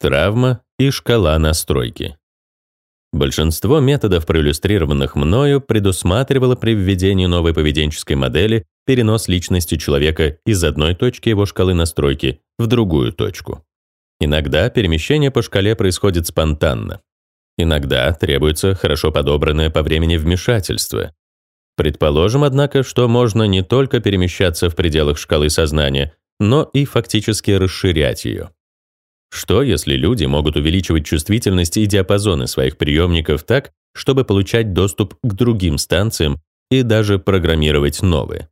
Травма и шкала настройки. Большинство методов, проиллюстрированных мною, предусматривало при введении новой поведенческой модели перенос личности человека из одной точки его шкалы настройки в другую точку. Иногда перемещение по шкале происходит спонтанно. Иногда требуется хорошо подобранное по времени вмешательство. Предположим, однако, что можно не только перемещаться в пределах шкалы сознания, но и фактически расширять ее. Что, если люди могут увеличивать чувствительность и диапазоны своих приемников так, чтобы получать доступ к другим станциям и даже программировать новые?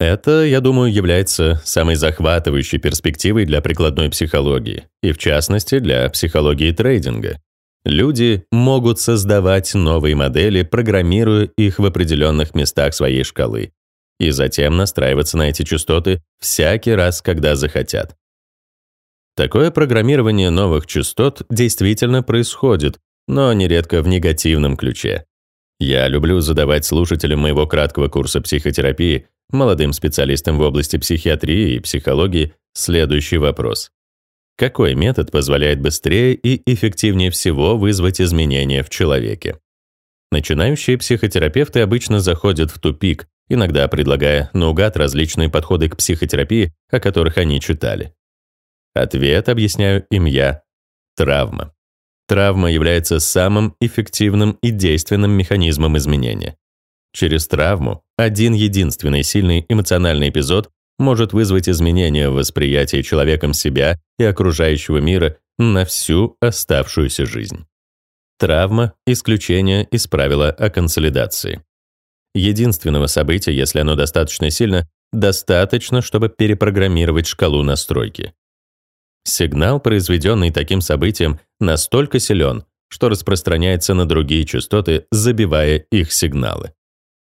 Это, я думаю, является самой захватывающей перспективой для прикладной психологии, и в частности для психологии трейдинга. Люди могут создавать новые модели, программируя их в определенных местах своей шкалы, и затем настраиваться на эти частоты всякий раз, когда захотят. Такое программирование новых частот действительно происходит, но нередко в негативном ключе. Я люблю задавать слушателям моего краткого курса психотерапии, молодым специалистам в области психиатрии и психологии, следующий вопрос. Какой метод позволяет быстрее и эффективнее всего вызвать изменения в человеке? Начинающие психотерапевты обычно заходят в тупик, иногда предлагая наугад различные подходы к психотерапии, о которых они читали. Ответ объясняю им я. Травма. Травма является самым эффективным и действенным механизмом изменения. Через травму один единственный сильный эмоциональный эпизод может вызвать изменения в восприятии человеком себя и окружающего мира на всю оставшуюся жизнь. Травма – исключение из правила о консолидации. Единственного события, если оно достаточно сильно, достаточно, чтобы перепрограммировать шкалу настройки. Сигнал, произведенный таким событием, настолько силен, что распространяется на другие частоты, забивая их сигналы.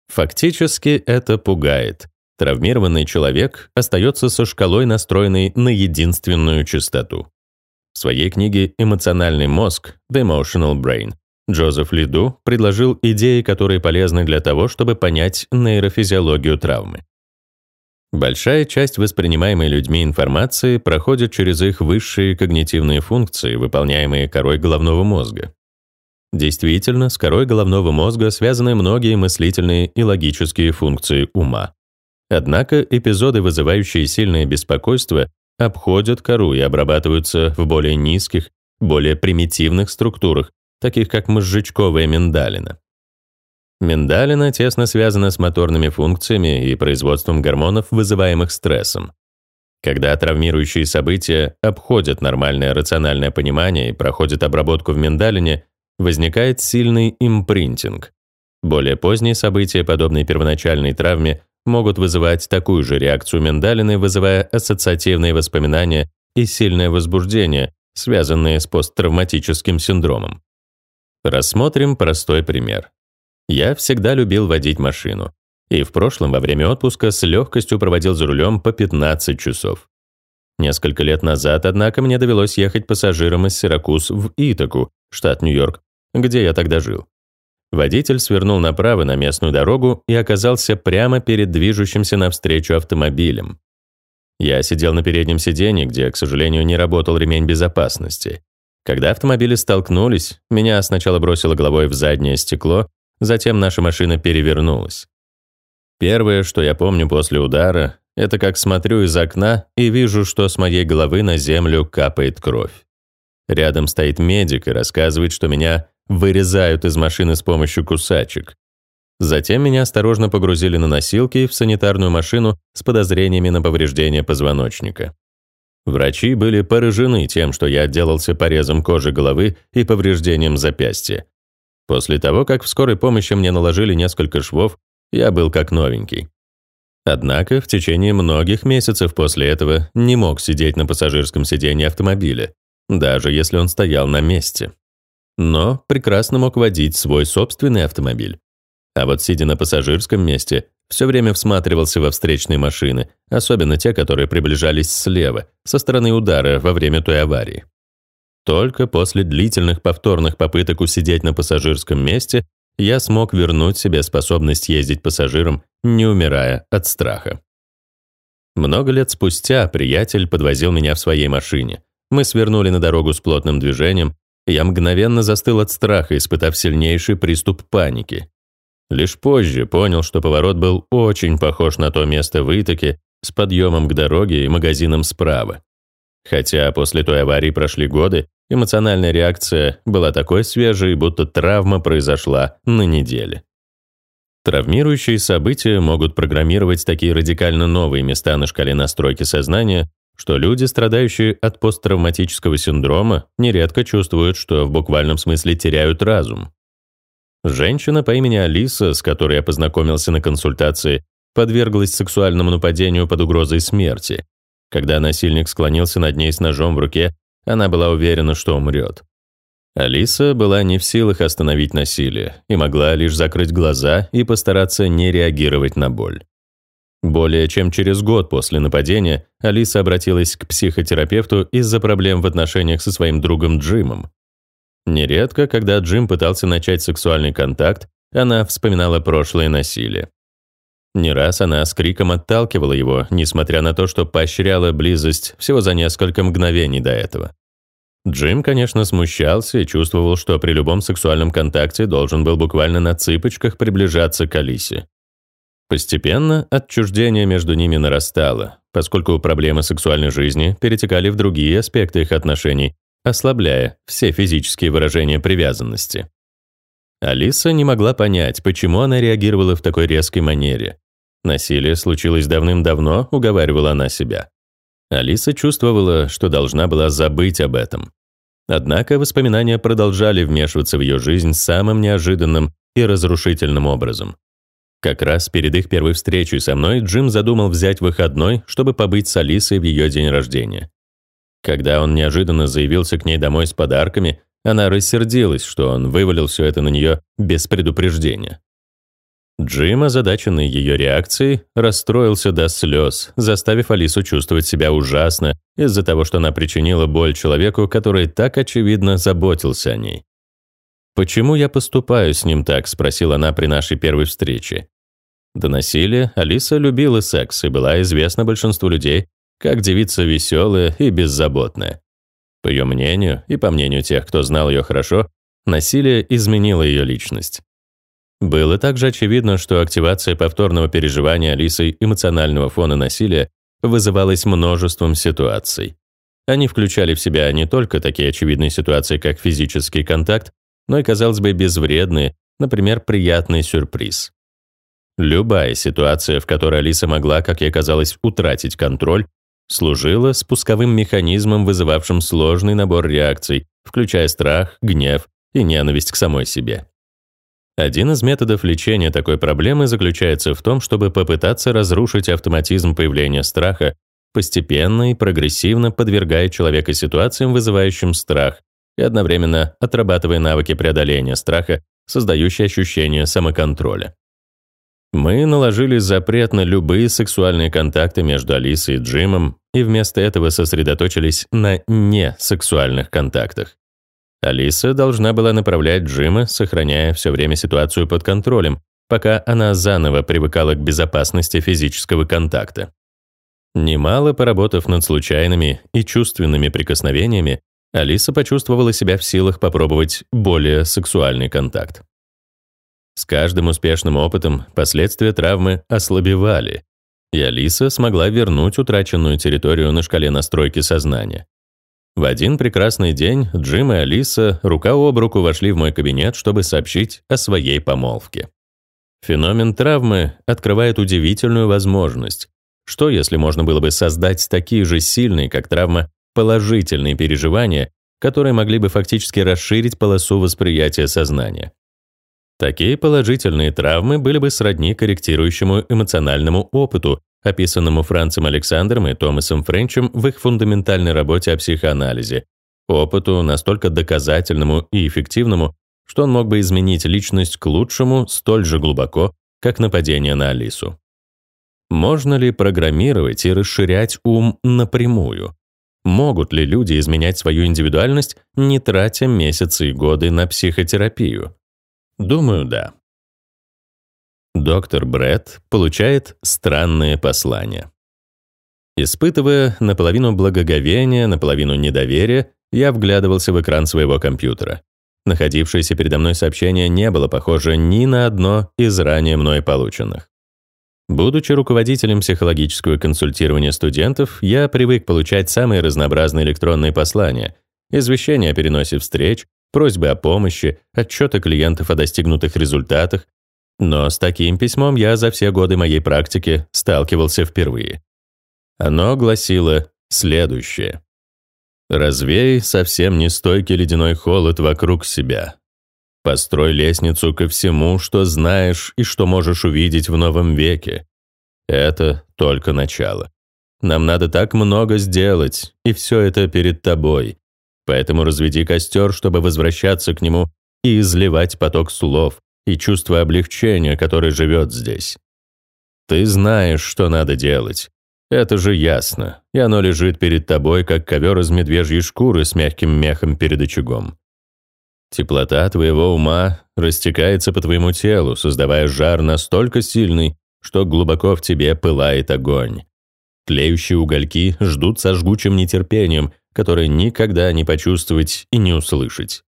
Фактически это пугает. Травмированный человек остается со шкалой, настроенной на единственную частоту. В своей книге «Эмоциональный мозг» The Emotional Brain Джозеф Лиду предложил идеи, которые полезны для того, чтобы понять нейрофизиологию травмы. Большая часть воспринимаемой людьми информации проходит через их высшие когнитивные функции, выполняемые корой головного мозга. Действительно, с корой головного мозга связаны многие мыслительные и логические функции ума. Однако эпизоды, вызывающие сильное беспокойство, обходят кору и обрабатываются в более низких, более примитивных структурах, таких как мозжечковая миндалина. Миндалина тесно связана с моторными функциями и производством гормонов, вызываемых стрессом. Когда травмирующие события обходят нормальное рациональное понимание и проходят обработку в миндалине, возникает сильный импринтинг. Более поздние события, подобные первоначальной травме, могут вызывать такую же реакцию миндалины, вызывая ассоциативные воспоминания и сильное возбуждение, связанные с посттравматическим синдромом. Рассмотрим простой пример. Я всегда любил водить машину. И в прошлом во время отпуска с легкостью проводил за рулем по 15 часов. Несколько лет назад, однако, мне довелось ехать пассажиром из Сиракуз в Итаку, штат Нью-Йорк, где я тогда жил. Водитель свернул направо на местную дорогу и оказался прямо перед движущимся навстречу автомобилем. Я сидел на переднем сиденье, где, к сожалению, не работал ремень безопасности. Когда автомобили столкнулись, меня сначала бросило головой в заднее стекло, Затем наша машина перевернулась. Первое, что я помню после удара, это как смотрю из окна и вижу, что с моей головы на землю капает кровь. Рядом стоит медик и рассказывает, что меня вырезают из машины с помощью кусачек. Затем меня осторожно погрузили на носилки в санитарную машину с подозрениями на повреждение позвоночника. Врачи были поражены тем, что я отделался порезом кожи головы и повреждением запястья. После того, как в скорой помощи мне наложили несколько швов, я был как новенький. Однако в течение многих месяцев после этого не мог сидеть на пассажирском сиденье автомобиля, даже если он стоял на месте. Но прекрасно мог водить свой собственный автомобиль. А вот сидя на пассажирском месте, все время всматривался во встречные машины, особенно те, которые приближались слева, со стороны удара во время той аварии. Только после длительных повторных попыток усидеть на пассажирском месте я смог вернуть себе способность ездить пассажиром, не умирая от страха. Много лет спустя приятель подвозил меня в своей машине, Мы свернули на дорогу с плотным движением, и я мгновенно застыл от страха, испытав сильнейший приступ паники. Лишь позже понял, что поворот был очень похож на то место в Итаке с подъемом к дороге и магазином справа. Хотя после той аварии прошли годы, эмоциональная реакция была такой свежей, будто травма произошла на неделе. Травмирующие события могут программировать такие радикально новые места на шкале настройки сознания, что люди, страдающие от посттравматического синдрома, нередко чувствуют, что в буквальном смысле теряют разум. Женщина по имени Алиса, с которой я познакомился на консультации, подверглась сексуальному нападению под угрозой смерти. Когда насильник склонился над ней с ножом в руке, она была уверена, что умрет. Алиса была не в силах остановить насилие и могла лишь закрыть глаза и постараться не реагировать на боль. Более чем через год после нападения Алиса обратилась к психотерапевту из-за проблем в отношениях со своим другом Джимом. Нередко, когда Джим пытался начать сексуальный контакт, она вспоминала прошлое насилие. Не раз она с криком отталкивала его, несмотря на то, что поощряла близость всего за несколько мгновений до этого. Джим, конечно, смущался и чувствовал, что при любом сексуальном контакте должен был буквально на цыпочках приближаться к Алисе. Постепенно отчуждение между ними нарастало, поскольку проблемы сексуальной жизни перетекали в другие аспекты их отношений, ослабляя все физические выражения привязанности. Алиса не могла понять, почему она реагировала в такой резкой манере. Насилие случилось давным-давно, уговаривала она себя. Алиса чувствовала, что должна была забыть об этом. Однако воспоминания продолжали вмешиваться в ее жизнь самым неожиданным и разрушительным образом. Как раз перед их первой встречей со мной Джим задумал взять выходной, чтобы побыть с Алисой в ее день рождения. Когда он неожиданно заявился к ней домой с подарками, она рассердилась, что он вывалил все это на нее без предупреждения. Джим, озадаченный ее реакцией, расстроился до слез, заставив Алису чувствовать себя ужасно из-за того, что она причинила боль человеку, который так очевидно заботился о ней. «Почему я поступаю с ним так?» – спросила она при нашей первой встрече. До насилия Алиса любила секс и была известна большинству людей как девица веселая и беззаботная. По ее мнению, и по мнению тех, кто знал ее хорошо, насилие изменило ее личность. Было также очевидно, что активация повторного переживания Алисой эмоционального фона насилия вызывалась множеством ситуаций. Они включали в себя не только такие очевидные ситуации, как физический контакт, но и, казалось бы, безвредные, например, приятный сюрприз. Любая ситуация, в которой Алиса могла, как ей казалось, утратить контроль, служила спусковым механизмом, вызывавшим сложный набор реакций, включая страх, гнев и ненависть к самой себе. Один из методов лечения такой проблемы заключается в том, чтобы попытаться разрушить автоматизм появления страха, постепенно и прогрессивно подвергая человека ситуациям, вызывающим страх, и одновременно отрабатывая навыки преодоления страха, создающие ощущение самоконтроля. Мы наложили запрет на любые сексуальные контакты между Алисой и Джимом и вместо этого сосредоточились на несексуальных контактах. Алиса должна была направлять Джима, сохраняя все время ситуацию под контролем, пока она заново привыкала к безопасности физического контакта. Немало поработав над случайными и чувственными прикосновениями, Алиса почувствовала себя в силах попробовать более сексуальный контакт. С каждым успешным опытом последствия травмы ослабевали, и Алиса смогла вернуть утраченную территорию на шкале настройки сознания. В один прекрасный день Джим и Алиса рука об руку вошли в мой кабинет, чтобы сообщить о своей помолвке. Феномен травмы открывает удивительную возможность. Что, если можно было бы создать такие же сильные, как травма, положительные переживания, которые могли бы фактически расширить полосу восприятия сознания? Такие положительные травмы были бы сродни корректирующему эмоциональному опыту, описанному Францем Александром и Томасом Френчем в их фундаментальной работе о психоанализе, опыту настолько доказательному и эффективному, что он мог бы изменить личность к лучшему столь же глубоко, как нападение на Алису. Можно ли программировать и расширять ум напрямую? Могут ли люди изменять свою индивидуальность, не тратя месяцы и годы на психотерапию? Думаю, да. Доктор Бретт получает странные послания. Испытывая наполовину благоговения, наполовину недоверия, я вглядывался в экран своего компьютера. Находившееся передо мной сообщение не было похоже ни на одно из ранее мной полученных. Будучи руководителем психологического консультирования студентов, я привык получать самые разнообразные электронные послания, извещения о переносе встреч, просьбы о помощи, отчеты клиентов о достигнутых результатах, но с таким письмом я за все годы моей практики сталкивался впервые. Оно гласило следующее. «Развей совсем нестойкий ледяной холод вокруг себя. Построй лестницу ко всему, что знаешь и что можешь увидеть в новом веке. Это только начало. Нам надо так много сделать, и все это перед тобой. Поэтому разведи костер, чтобы возвращаться к нему и изливать поток слов и чувство облегчения, которое живет здесь. Ты знаешь, что надо делать. Это же ясно, и оно лежит перед тобой, как ковер из медвежьей шкуры с мягким мехом перед очагом. Теплота твоего ума растекается по твоему телу, создавая жар настолько сильный, что глубоко в тебе пылает огонь. Тлеющие угольки ждут со жгучим нетерпением, которое никогда не почувствовать и не услышать.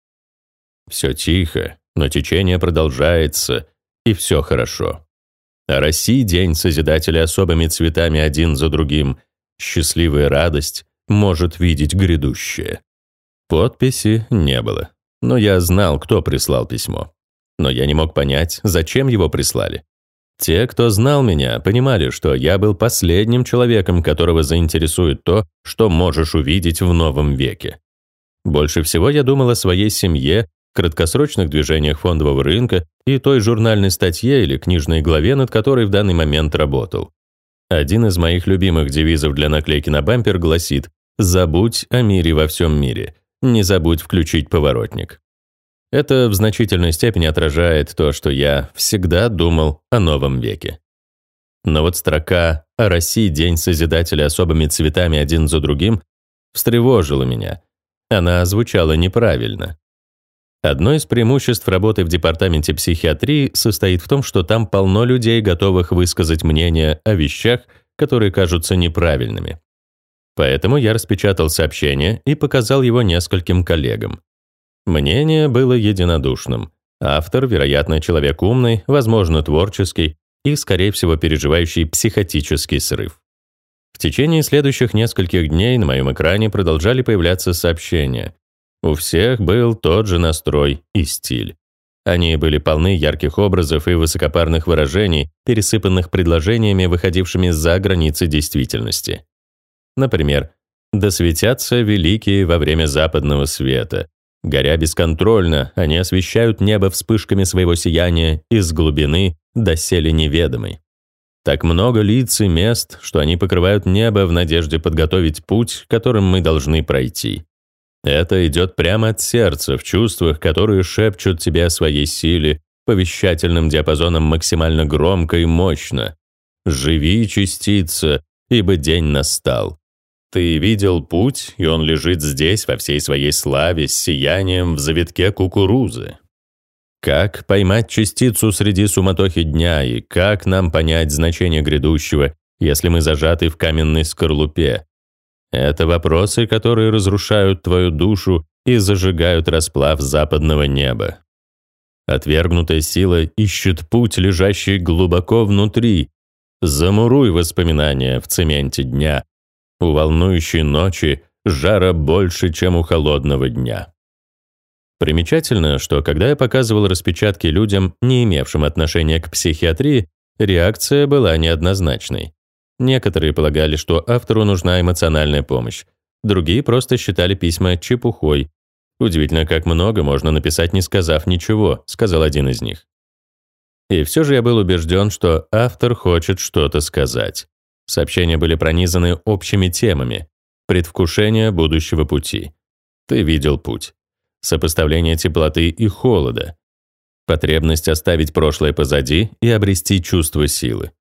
Все тихо, но течение продолжается, и все хорошо. А России день Созидателя особыми цветами один за другим. Счастливая радость может видеть грядущее. Подписи не было но я знал, кто прислал письмо. Но я не мог понять, зачем его прислали. Те, кто знал меня, понимали, что я был последним человеком, которого заинтересует то, что можешь увидеть в новом веке. Больше всего я думал о своей семье, краткосрочных движениях фондового рынка и той журнальной статье или книжной главе, над которой в данный момент работал. Один из моих любимых девизов для наклейки на бампер гласит «Забудь о мире во всем мире не забудь включить поворотник. Это в значительной степени отражает то, что я всегда думал о новом веке. Но вот строка «О России День Созидателя особыми цветами один за другим» встревожила меня. Она звучала неправильно. Одно из преимуществ работы в департаменте психиатрии состоит в том, что там полно людей, готовых высказать мнение о вещах, которые кажутся неправильными. Поэтому я распечатал сообщение и показал его нескольким коллегам. Мнение было единодушным. Автор, вероятно, человек умный, возможно, творческий и, скорее всего, переживающий психотический срыв. В течение следующих нескольких дней на моем экране продолжали появляться сообщения. У всех был тот же настрой и стиль. Они были полны ярких образов и высокопарных выражений, пересыпанных предложениями, выходившими за границы действительности. Например, «Да светятся великие во время западного света». Горя бесконтрольно, они освещают небо вспышками своего сияния из глубины доселе неведомой. Так много лиц и мест, что они покрывают небо в надежде подготовить путь, которым мы должны пройти. Это идет прямо от сердца, в чувствах, которые шепчут тебе о своей силе, повещательным диапазоном максимально громко и мощно. «Живи, частица, ибо день настал». Ты видел путь, и он лежит здесь во всей своей славе с сиянием в завитке кукурузы. Как поймать частицу среди суматохи дня, и как нам понять значение грядущего, если мы зажаты в каменной скорлупе? Это вопросы, которые разрушают твою душу и зажигают расплав западного неба. Отвергнутая сила ищет путь, лежащий глубоко внутри. Замуруй воспоминания в цементе дня, у волнующей ночи жара больше, чем у холодного дня. Примечательно, что когда я показывал распечатки людям, не имевшим отношения к психиатрии, реакция была неоднозначной. Некоторые полагали, что автору нужна эмоциональная помощь, другие просто считали письма чепухой. «Удивительно, как много можно написать, не сказав ничего», — сказал один из них. И все же я был убежден, что автор хочет что-то сказать. Сообщения были пронизаны общими темами. Предвкушение будущего пути. Ты видел путь. Сопоставление теплоты и холода. Потребность оставить прошлое позади и обрести чувство силы.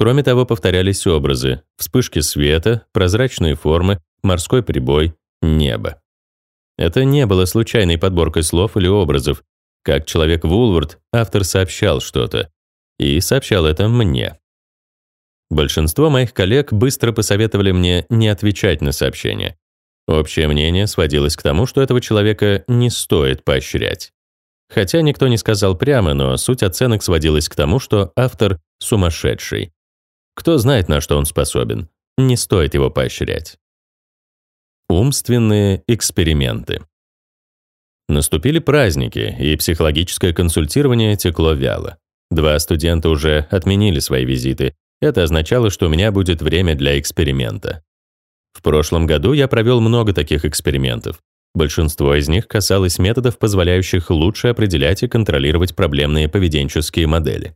Кроме того, повторялись образы, вспышки света, прозрачные формы, морской прибой, небо. Это не было случайной подборкой слов или образов. Как человек Вулвард, автор сообщал что-то. И сообщал это мне. Большинство моих коллег быстро посоветовали мне не отвечать на сообщения. Общее мнение сводилось к тому, что этого человека не стоит поощрять. Хотя никто не сказал прямо, но суть оценок сводилась к тому, что автор сумасшедший. Кто знает, на что он способен. Не стоит его поощрять. Умственные эксперименты. Наступили праздники, и психологическое консультирование текло вяло. Два студента уже отменили свои визиты. Это означало, что у меня будет время для эксперимента. В прошлом году я провел много таких экспериментов. Большинство из них касалось методов, позволяющих лучше определять и контролировать проблемные поведенческие модели.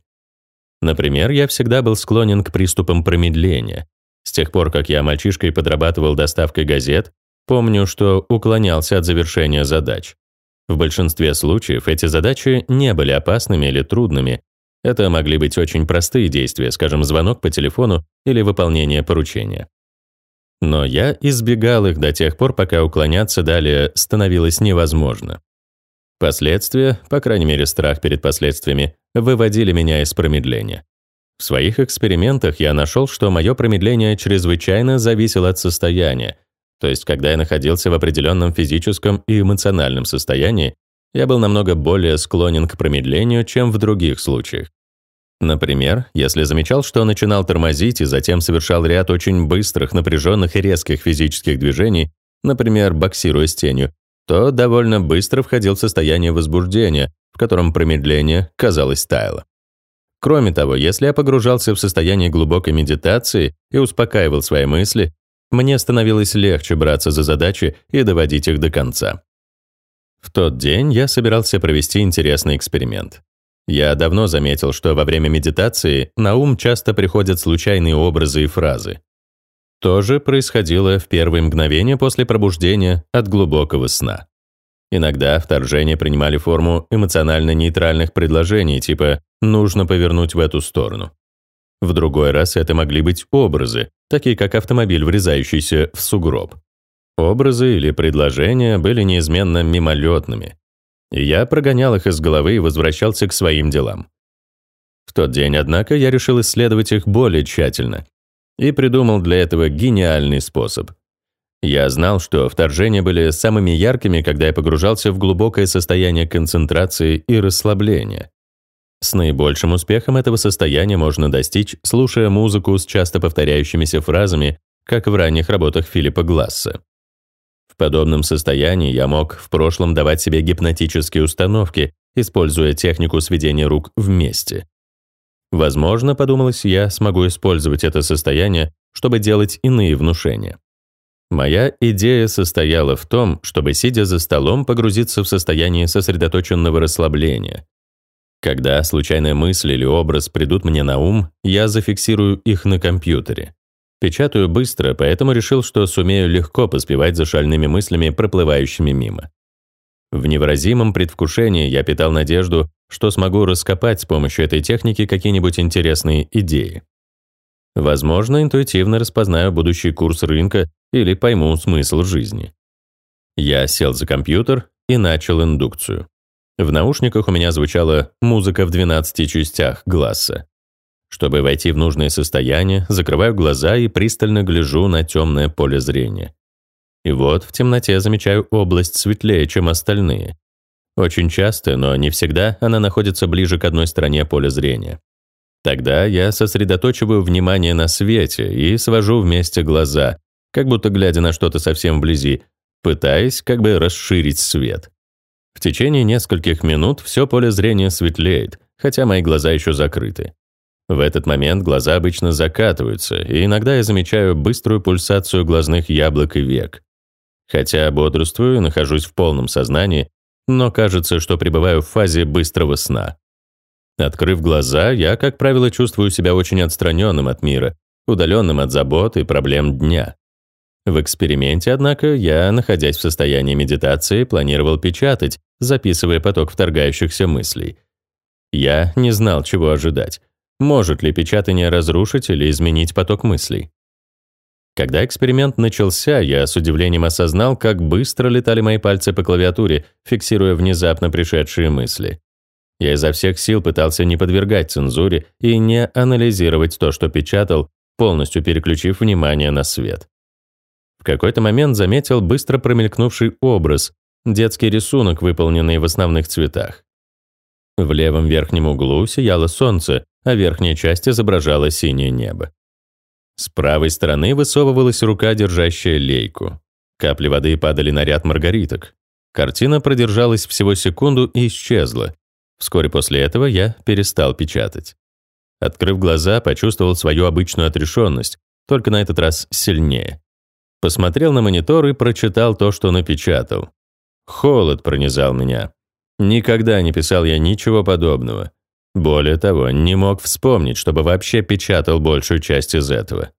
Например, я всегда был склонен к приступам промедления. С тех пор, как я мальчишкой подрабатывал доставкой газет, помню, что уклонялся от завершения задач. В большинстве случаев эти задачи не были опасными или трудными. Это могли быть очень простые действия, скажем, звонок по телефону или выполнение поручения. Но я избегал их до тех пор, пока уклоняться далее становилось невозможно. Последствия, по крайней мере страх перед последствиями, выводили меня из промедления. В своих экспериментах я нашел, что мое промедление чрезвычайно зависело от состояния, то есть когда я находился в определенном физическом и эмоциональном состоянии, я был намного более склонен к промедлению, чем в других случаях. Например, если замечал, что начинал тормозить и затем совершал ряд очень быстрых, напряженных и резких физических движений, например, боксируя с тенью, то довольно быстро входил в состояние возбуждения, в котором промедление, казалось, таяло. Кроме того, если я погружался в состояние глубокой медитации и успокаивал свои мысли, мне становилось легче браться за задачи и доводить их до конца. В тот день я собирался провести интересный эксперимент. Я давно заметил, что во время медитации на ум часто приходят случайные образы и фразы. То же происходило в первые мгновения после пробуждения от глубокого сна. Иногда вторжения принимали форму эмоционально-нейтральных предложений типа «нужно повернуть в эту сторону». В другой раз это могли быть образы, такие как автомобиль, врезающийся в сугроб. Образы или предложения были неизменно мимолетными, и я прогонял их из головы и возвращался к своим делам. В тот день, однако, я решил исследовать их более тщательно и придумал для этого гениальный способ. Я знал, что вторжения были самыми яркими, когда я погружался в глубокое состояние концентрации и расслабления. С наибольшим успехом этого состояния можно достичь, слушая музыку с часто повторяющимися фразами, как в ранних работах Филиппа Гласса. В подобном состоянии я мог в прошлом давать себе гипнотические установки, используя технику сведения рук вместе. Возможно, подумалось, я смогу использовать это состояние, чтобы делать иные внушения. Моя идея состояла в том, чтобы, сидя за столом, погрузиться в состояние сосредоточенного расслабления. Когда случайная мысль или образ придут мне на ум, я зафиксирую их на компьютере. Печатаю быстро, поэтому решил, что сумею легко поспевать за шальными мыслями, проплывающими мимо. В невыразимом предвкушении я питал надежду, что смогу раскопать с помощью этой техники какие-нибудь интересные идеи. Возможно, интуитивно распознаю будущий курс рынка или пойму смысл жизни. Я сел за компьютер и начал индукцию. В наушниках у меня звучала музыка в 12 частях гласса. Чтобы войти в нужное состояние, закрываю глаза и пристально гляжу на темное поле зрения. И вот в темноте замечаю область светлее, чем остальные. Очень часто, но не всегда, она находится ближе к одной стороне поля зрения. Тогда я сосредоточиваю внимание на свете и свожу вместе глаза, как будто глядя на что-то совсем вблизи, пытаясь как бы расширить свет. В течение нескольких минут все поле зрения светлеет, хотя мои глаза еще закрыты. В этот момент глаза обычно закатываются, и иногда я замечаю быструю пульсацию глазных яблок и век. Хотя бодрствую, нахожусь в полном сознании, но кажется, что пребываю в фазе быстрого сна. Открыв глаза, я, как правило, чувствую себя очень отстраненным от мира, удаленным от забот и проблем дня. В эксперименте, однако, я, находясь в состоянии медитации, планировал печатать, записывая поток вторгающихся мыслей. Я не знал, чего ожидать. Может ли печатание разрушить или изменить поток мыслей? Когда эксперимент начался, я с удивлением осознал, как быстро летали мои пальцы по клавиатуре, фиксируя внезапно пришедшие мысли. Я изо всех сил пытался не подвергать цензуре и не анализировать то, что печатал, полностью переключив внимание на свет. В какой-то момент заметил быстро промелькнувший образ, детский рисунок, выполненный в основных цветах. В левом верхнем углу сияло солнце, а верхняя часть изображала синее небо. С правой стороны высовывалась рука, держащая лейку. Капли воды падали на ряд маргариток. Картина продержалась всего секунду и исчезла. Вскоре после этого я перестал печатать. Открыв глаза, почувствовал свою обычную отрешенность, только на этот раз сильнее. Посмотрел на монитор и прочитал то, что напечатал. Холод пронизал меня. Никогда не писал я ничего подобного. Более того, не мог вспомнить, чтобы вообще печатал большую часть из этого.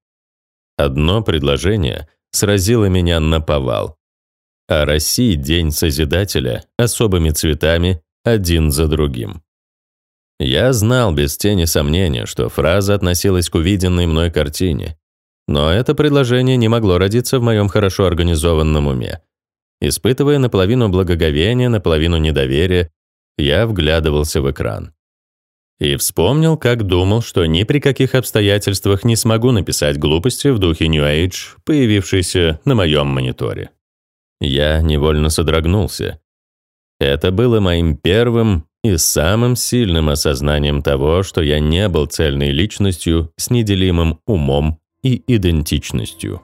Одно предложение сразило меня на повал. О России День Созидателя особыми цветами один за другим. Я знал без тени сомнения, что фраза относилась к увиденной мной картине, но это предложение не могло родиться в моем хорошо организованном уме. Испытывая наполовину благоговения, наполовину недоверия, я вглядывался в экран. И вспомнил, как думал, что ни при каких обстоятельствах не смогу написать глупости в духе New Age, появившейся на моем мониторе. Я невольно содрогнулся. Это было моим первым и самым сильным осознанием того, что я не был цельной личностью с неделимым умом и идентичностью.